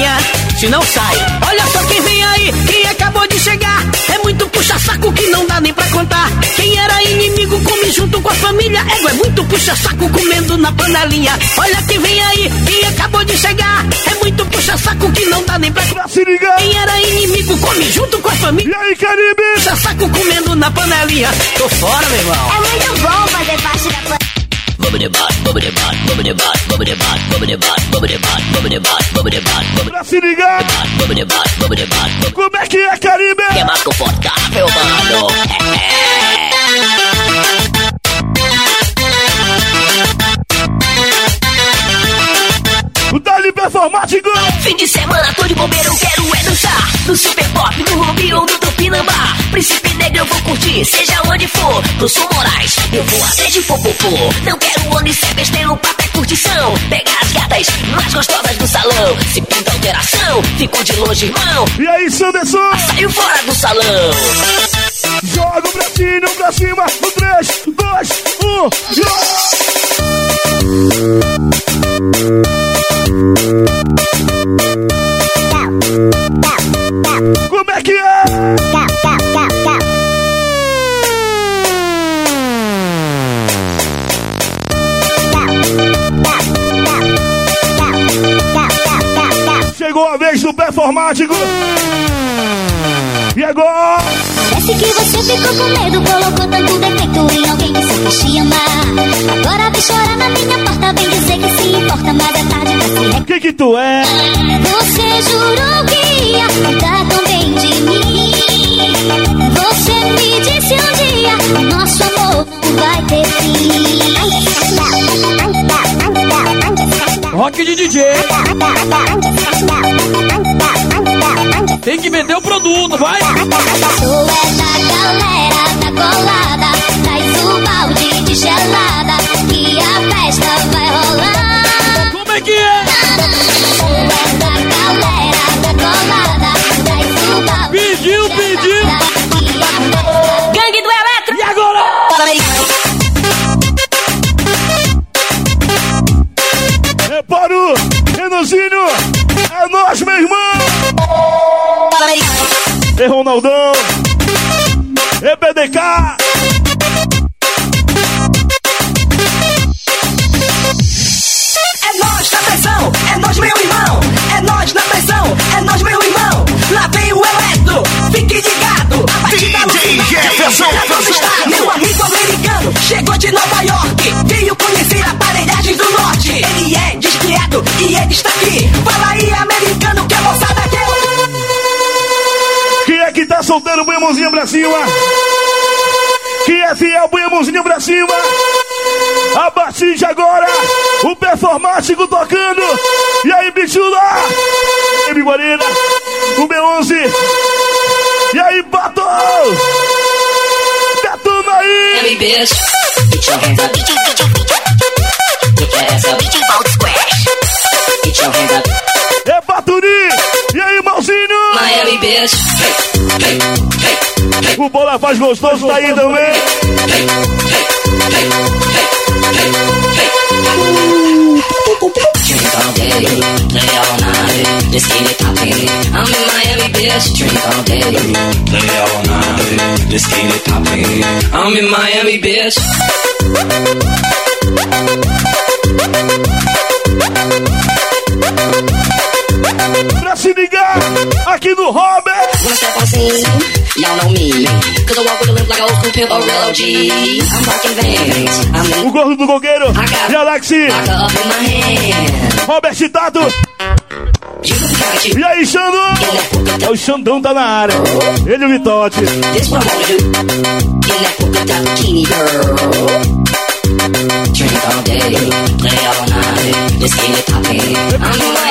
panelinha. Se não sai, olha só quem vem aí, quem acabou de chegar. É muito puxa-saco que não dá nem pra contar. Quem era inimigo come junto com a família. Ego é muito puxa-saco comendo na panelinha. Olha quem vem aí, quem acabou de chegar. É muito puxa-saco que não dá nem pra contar. Se ligar. Quem era inimigo come junto com a família. E aí, Caribe? Puxa-saco comendo na panelinha. Tô fora, meu irmão. É muito bom fazer parte da família. Pra se ligar. Como é que é, Caribe? É mais confortável, mano. O Dali Performático. Fim de semana tô de bobeira, eu quero é dançar No super pop, no Rubi ou no Príncipe negro eu vou curtir, seja onde for Pro Sul Moraes, eu vou até de popopô Não quero onde ser besteiro, papo é curtição Pega as gatas mais gostosas do salão Se pinta alteração, fico de longe, irmão E aí, Sanderson? Saio fora do salão Joga o bracinho pra cima. No 3, 2, 1. Como é que é? Chegou a vez do performático. E agora? Parece que você ficou com medo, colocou tanto defeito em alguém que só quis te amar. Que que tu é? Você jurou que ia cuidar tão bem de mim. Você me disse um dia: nosso amor não vai ter fim. Rock de DJ. Tem que vender o produto, vai. Tu é da galera da colada, traz o balde de gelada, que a festa vai rolar. Como é que é? Pediu, pediu. Gangue do Eletro E agora? Reparo, Renanzinho, é nós, meu irmão! E Ronaldão, e BDK, fique ligado. A batida alucina, Jefferson, onde está meu amigo americano? Chegou de Nova York, veio conhecer aparelhagens do norte. Ele é descriado e ele está aqui. Fala aí, americano, que a moçada quer. quem é que tá soltando a mãozinha pra cima? Quem é fiel, põe a mãozinha pra cima! A partir de agora, o performático tocando! E aí, bichula! Baby Guarina, o B11! E Bato! Detona aí! Hey, bitch. Get your hands up. Get your, get your, get your, get your ass up. Get your boat squash. Get your hands up. É Baturi! E aí, Malzinho! Miami, bitch. Hey, hey, hey, hey. O Bola Faz Gostoso tá aí também! Drink all day, play all night, just get it poppin'. I'm in Miami, bitch. Drink all day, play all night, This ain't it poppin'. I'm in Miami, bitch. Pra se ligar, aqui no Robert. One step on scene, y'all know me. Cause I walk with a limp like old school pimp or real OG. I'm rocking Vans. I'm in. O gordo do gogueiro. Galaxy. Robert Titado. E aí, Xandão? É o Xandão tá na área. Ele e o Vitote. Drink all day, play all night, just give it to me. I'm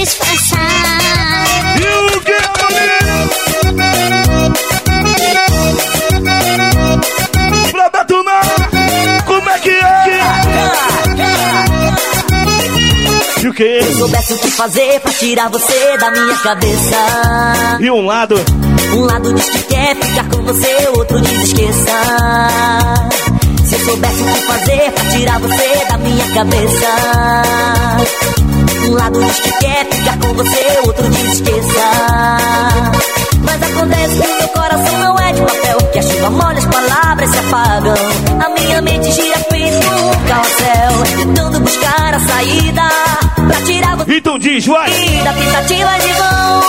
E o que, Paulinho? Pra Betuna, como é que é? E o que? Se soubesse o que fazer pra tirar você da minha cabeça. E um lado? Um lado diz que quer ficar com você, outro diz esqueça. Se eu soubesse o que fazer pra tirar você da minha cabeça. Um lado diz que quer ficar com você, outro diz que esqueça. Mas acontece que o meu coração não é de papel, que a chuva molha as palavras se apagam. A minha mente gira feito um carrossel, tentando buscar a saída pra tirar você. Então diz, vai! Da tentativa de vão.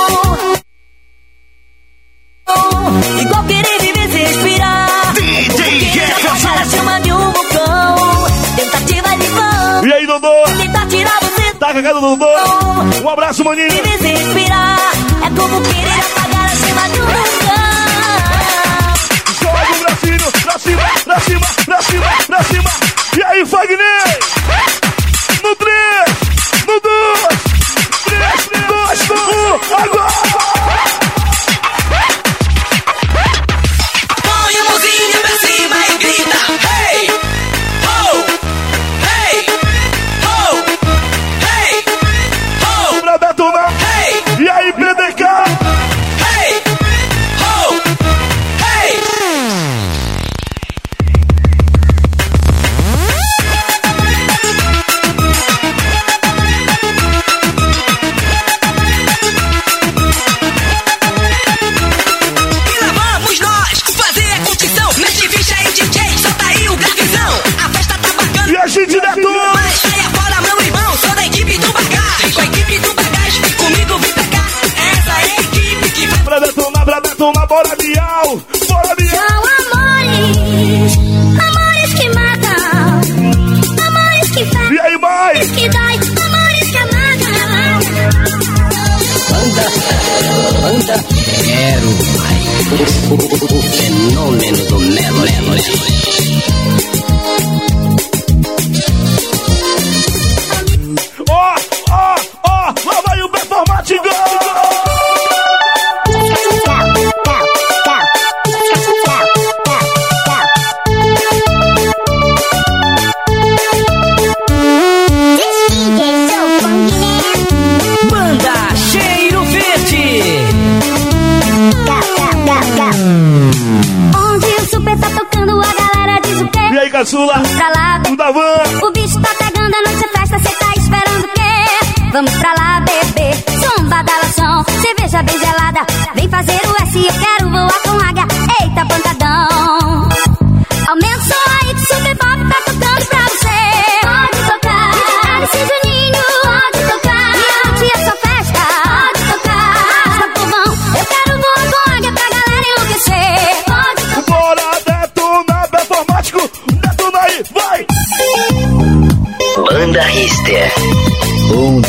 Igual querer viver sem respirar. Caraca, cara do Dodô. Um abraço, maninho. Me desesperar é como querer apagar a cima do vulcão. Joga o bracinho pra cima, pra cima, pra cima, pra cima. E aí, Fagner? Vamos pra lá, bebê, zumba da loção, cerveja bem gelada, vem fazer o S, eu quero voar com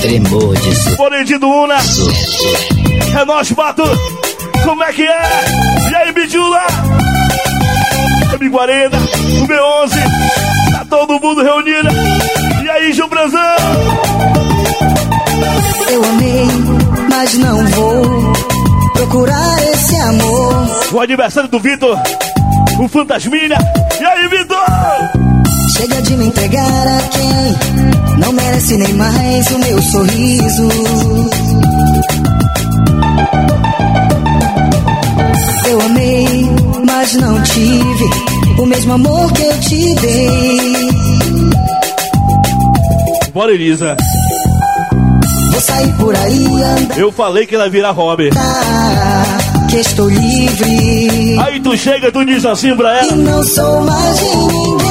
Tremor de Boredinho Una. É nós, Bato. Como é que é? E aí? Amigo Arena, o B11. Tá todo mundo reunido. E aí, Gil Branzão? Eu amei, mas não vou procurar esse amor. O aniversário do Vitor. O Fantasminha. E aí, Vitor? Chega de me entregar a quem não merece nem mais o meu sorriso. Eu amei, mas não tive o mesmo amor que eu te dei. Bora, Elisa. Vou sair por aí andar, Eu falei que ela virar hobby. que estou livre. Aí tu chega e tu diz assim pra E ela. não sou mais de ninguém.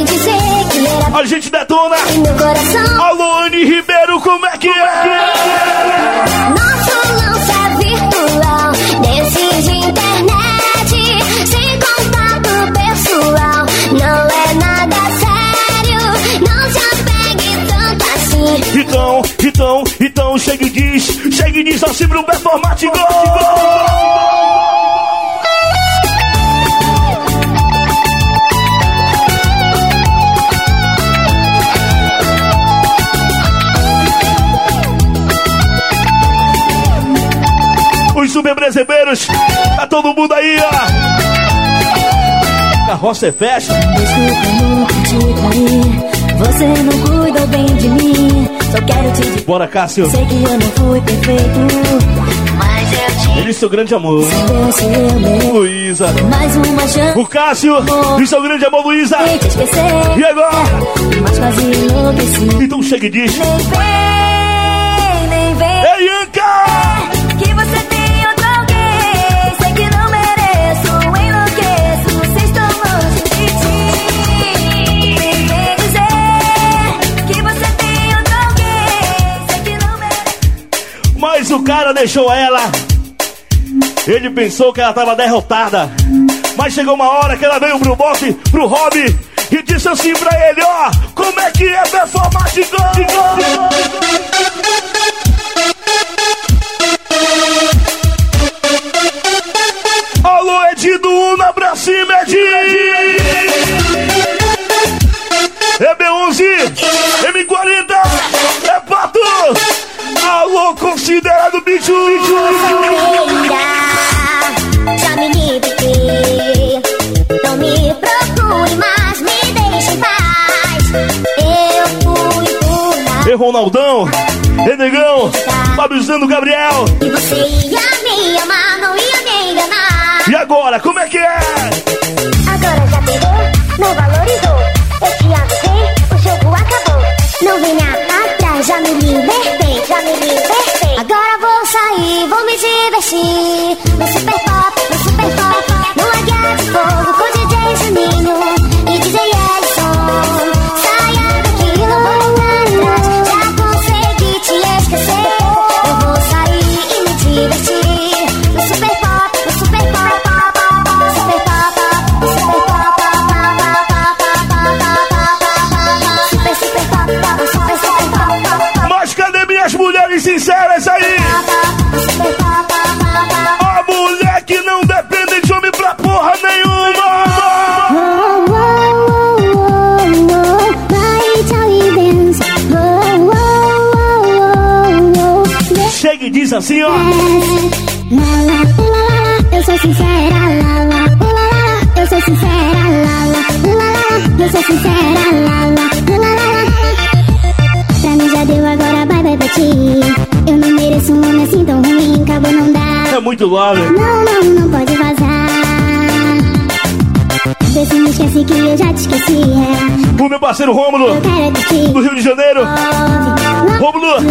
Em dizer que era A gente detona. em meu coração. Alone Ribeiro, como é que é? Todo mundo aí, ó. Carroça é festa. Você não cuidou bem de mim. Só quero te dizer. Bora, Cássio. Sei que eu não fui perfeito, mas eu te Ele é seu grande amor. deu se eu me Luísa. mais uma chance O Cássio e seu grande amor, Luísa. E agora? Mas quase enlouqueci. Então chega e diz. Nem cara deixou ela. Ele pensou que ela tava derrotada. Mas chegou uma hora que ela veio pro boxe, pro hobby, e disse assim pra ele: Ó, como é que é performar gigante? Alô, Edido Una pra cima, Edi! EB11! Ronaldão, e Negão, Fabrizano Gabriel. E você ia me amar, não ia me enganar. E agora, como é que é? Agora já pegou, não valorizou. Eu te avisei, o jogo acabou. Não venha atrás, já me libertei, já me libertei. Agora vou sair, vou me divertir. No super pop, assim, ó. Eu sou sincera, lala, eu sou sincera, lala, eu sou sincera, lala. Pra mim já deu, agora bye bye pra ti. Eu não mereço um homem assim tão ruim, acabou não dá. É muito love. Não, não, não pode vazar. Vê se me esquece que eu já te esqueci, é. O meu parceiro Rômulo, é do Rio de Janeiro. Love, Love.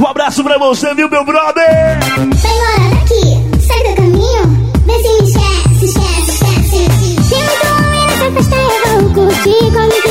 um abraço pra você, viu, meu brother? Vai embora daqui, sai do caminho. Vê se esquece, esquece, esquece. Tem muito homem nessa festa, eu vou curtir como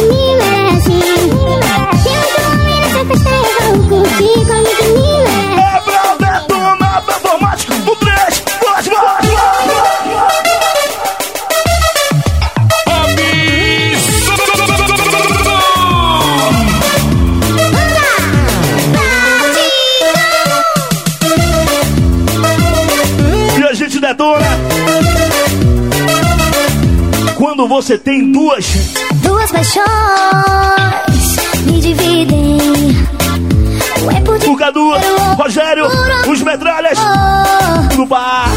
você tem duas, Duas paixões me dividem. Um é por o Cadu, Rogério, os metralhas, Oh, no bar.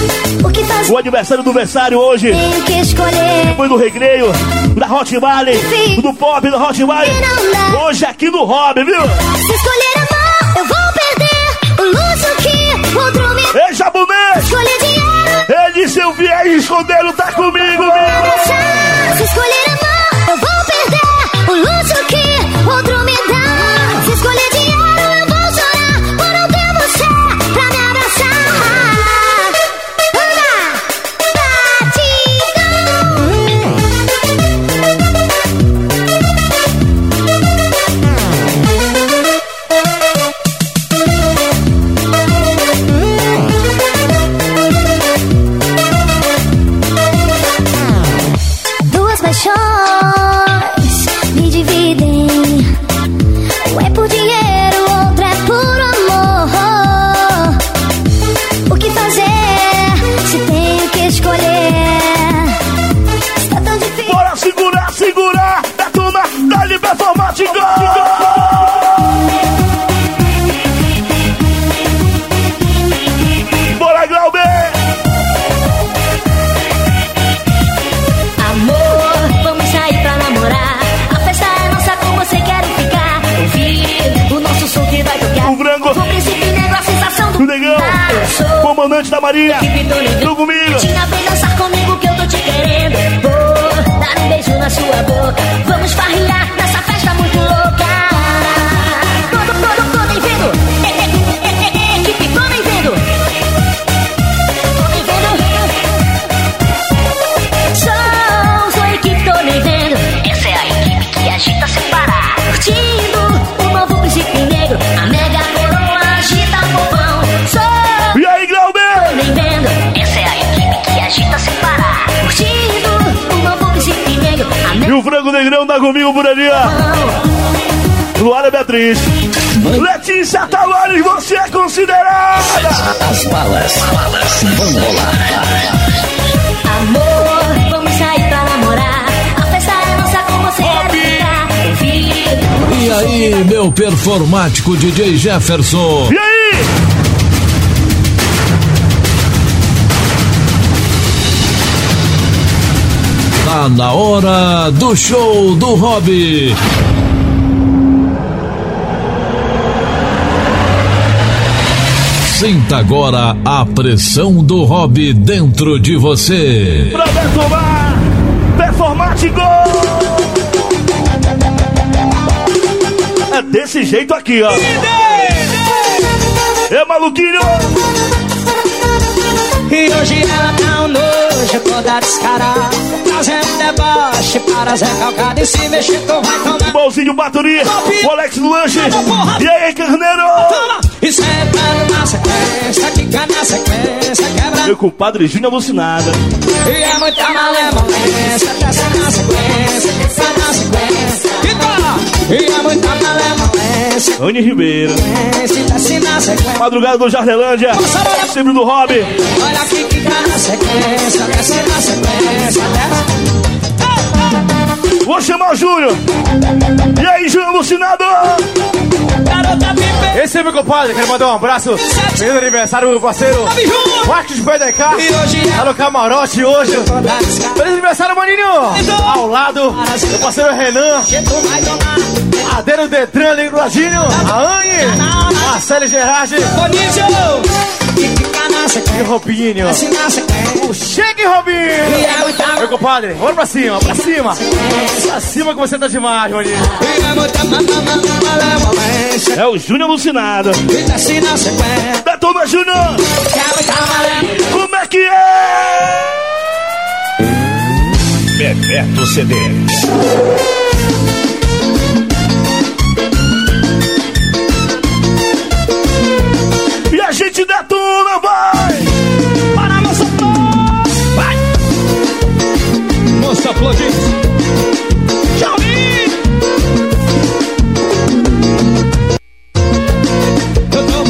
o que fazer? O aniversário do versário hoje. Tenho que escolher. Foi do recreio, da Hot Valley, do pop da Hot Valley. Hoje aqui no Hobby, viu? Se escolher amor, eu vou perder o luxo que outro me Ei, Jabumê! Escolher Ele, se eu vier escondendo, tá comigo, viu? Da equipe do comigo! Tinha vem dançar comigo que eu tô te querendo. Vou dar um beijo na sua boca. Vamos farrear tá comigo por ali, ó. Luara Beatriz. Letícia Tavares, você é considerada! As balas, balas vão rolar. Amor, vamos sair pra namorar. A festa é nossa, com você ficar. Ouvir E aí, meu performático DJ Jefferson? E aí? Tá na hora do show do Hobby. Sinta agora a pressão do Hobby dentro de você. Pra detonar, performático! É desse jeito aqui, ó. É maluquinho! E hoje ela tá um nojo, toda descarada Trazendo deboche para Zé Calcado E se mexer tu vai tomar Bolzinho Baturi, o Alex Lanche. E aí, Carneiro? Toma! E sentando na sequência Quica na sequência, quebra Meu compadre Gina alucinada. E é muita malemolência Desce na sequência, quica na sequência! E é muita malemolência Anne na sequência Madrugada do Jardelândia. Sempre do Hobby. Olha aqui, quica na sequência Desce na sequência, desce Vou chamar o Júnior. E aí, Júnior alucinado? Esse você, meu compadre. Quero mandar um abraço. Feliz aniversário, meu parceiro. Marcos BDK. Tá no camarote hoje. Feliz aniversário, maninho. Ao lado, meu parceiro Renan. Adeiro Detran, Linguadinho. A Anne. Marcelo Gerardi. E Robinho. O Chegue, Robinho. Meu compadre, bora pra cima, pra cima. Pra cima que você tá demais, maninho. É o Júnior alucinado. Detona, Júnior. Como é que é? Bebeto CDs. A gente detona, vai! Para moça Vai! Moça Flodins! Jovem! Eu tô...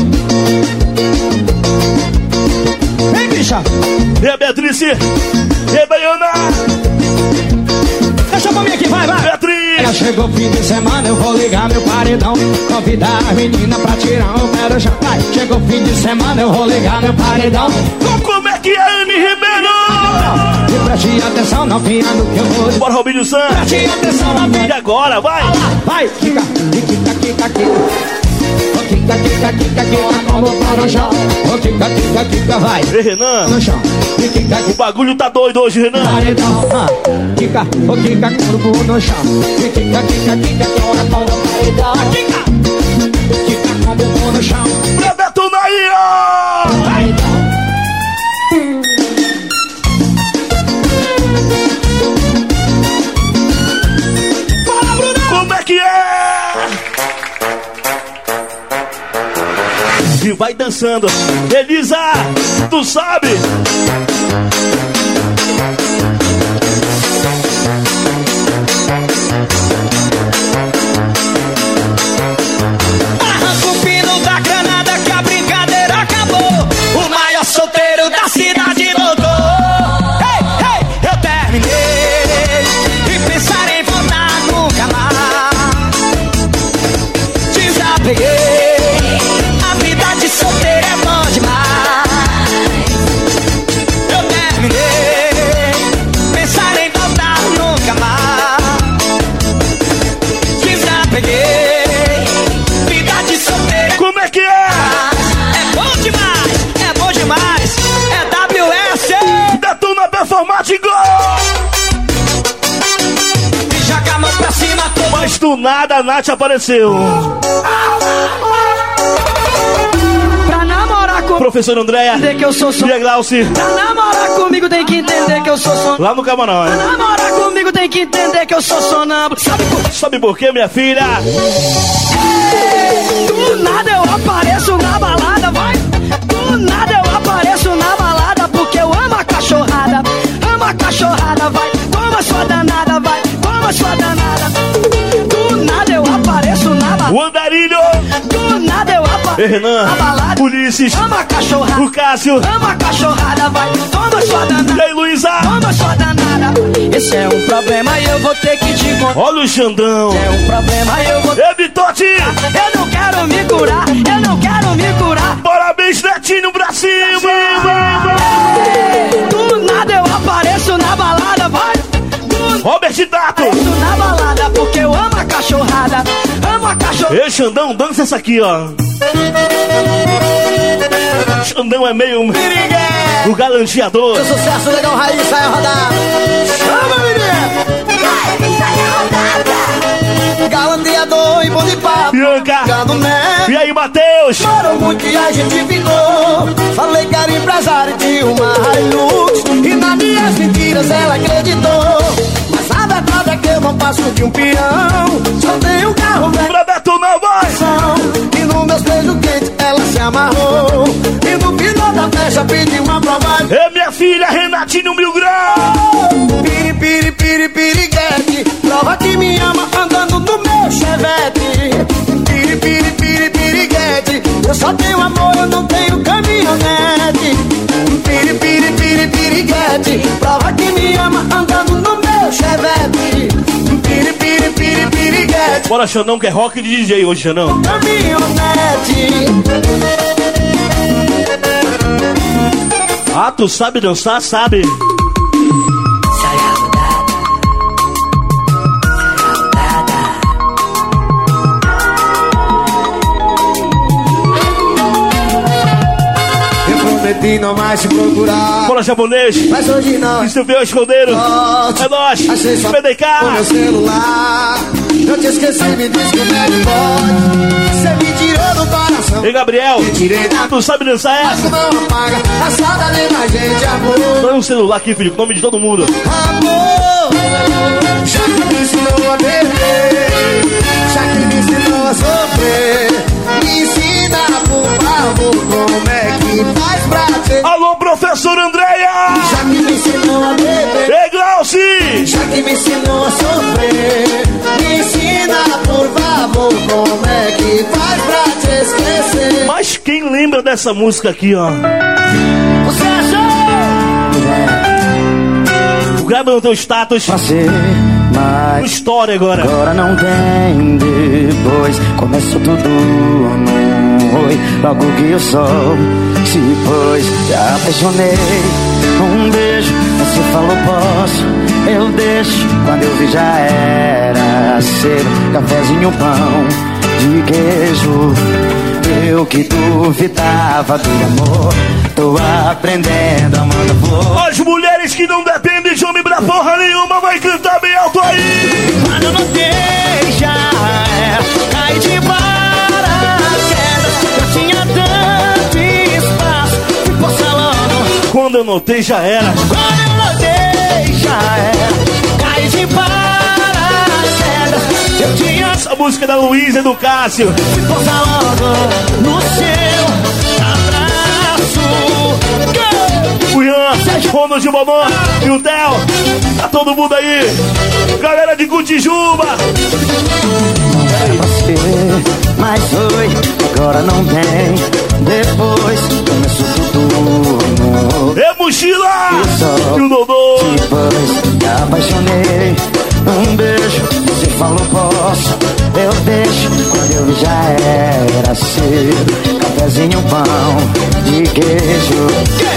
Vem, bicha! E a Beatriz? E a Baiana? Chegou o fim de semana, eu vou ligar meu paredão. Convidar as meninas pra tirar um chão Vai, Chegou o fim de semana, eu vou ligar meu paredão. Como é que é, Anne Ribeiro? E preste atenção, não vinha no que eu vou Bora, Robinho San. Preste atenção, não E agora, vai! Vai, kika, kika, kika, kika Kika, kika, kika, kika, como para o chão Ô, kika, kika, kika, vai Ei, Renan, No chão E kika, o kika, bagulho tá doido hoje, Renan. paredão ah. Kika, ô, kika, corpo no chão E kika, kika, kika, como paredão Kika, kika, como no chão Pra detonar aí, ó! Vai dançando. Elisa, tu sabe? Nada a Nath apareceu. Pra namorar comigo, Professor Andréia entender que eu sou e a Glauci, Pra namorar comigo tem que entender que eu sou som. lá no camarão. Pra hein? namorar comigo tem que entender que eu sou sonâmbulo. Sabe por Sabe por quê, minha filha? Do nada eu apareço na balada, vai. Do nada eu apareço na balada porque eu amo a cachorrada. Amo a cachorrada, vai. Toma sua danada, vai. Toma sua danada. Do nada eu apareço na balada. O Andarilho, Do nada eu apareço Ei, Renan, na balada. Ulisses, Amo a cachorrada. o Cássio, Amo a cachorrada, vai. Toma sua danada. e aí, Luísa. Toma sua danada. Esse é um problema e eu vou ter que te contar. Olha o Xandão. É um problema e eu vou. Ei, Bitote, Eu não quero me curar. Eu não quero me curar. parabéns, Netinho, pra cima. Robert Dato. na balada porque eu amo a cachorrada. Amo a cachorrada. Ei, Xandão, dança essa aqui, ó. Xandão é meio o galanteador. Sucesso legal, raiz, sai a rodar. Chama, menino! Galanteador e bom de papo. Bianca. Ficando E aí, Matheus? Chorou muito e a gente ficou. Falei que era empresário de uma Hilux. E nas minhas mentiras ela acreditou. Eu não passo de um peão. Só tenho um carro velho. Pra detonar, vai. E no meus beijos quentes ela se amarrou. E no final da festa pediu uma prova. É minha filha, Renatinho Mil Grau. Piri, piri, piri, piriguete. Prova que me ama andando no meu chevette. Piri, piri, piri, piriguete. Eu só tenho amor, eu não tenho caminhonete. Bora, Xanão, que é rock de DJ hoje, Xanão. Ah, tu sabe dançar? Sabe. Prometi não mais te procurar. Bora, japonês. Mas hoje não. E subiu escondeiro. Volte. É só PDK. o meu celular. Eu te esqueci, me diz como é que pode. Você me tirou do coração. Ei, Gabriel. Da Tu sabe dançar Mas essa? não apaga a saudade da gente, amor. Dá um celular aqui, filho, com o nome de todo mundo. Amor, já me ensinou a beber, dessa música aqui, ó? Você achou? Grava no teu status. Fazer No mais. story agora. Agora não tem depois. Começou tudo num oi. Logo que o sol se pôs, já apaixonei. Um beijo, você falou posso, eu deixo. Quando eu vi já era cedo. Cafezinho, pão de queijo. Eu que duvidava do amor, tô aprendendo, amando flor. As mulheres que não dependem de homem pra porra nenhuma vai cantar bem alto aí. Eu notei já era Caí de paraquedas Eu tinha tanto espaço Ficou salando Quando eu notei já era. Quando eu notei já era música da Luísa e do Cássio. Ficou salando No seu abraço O Ian, Ronald de Bobão e o Theo. Tá todo mundo aí. Galera de Gutijuba. você, mas foi, agora não tem. Depois começou tudo novo. É mochila! E o Dodô. Depois me apaixonei. Um beijo, você falou posso, eu deixo. Quando eu já era cedo. Cafezinho, pão de queijo.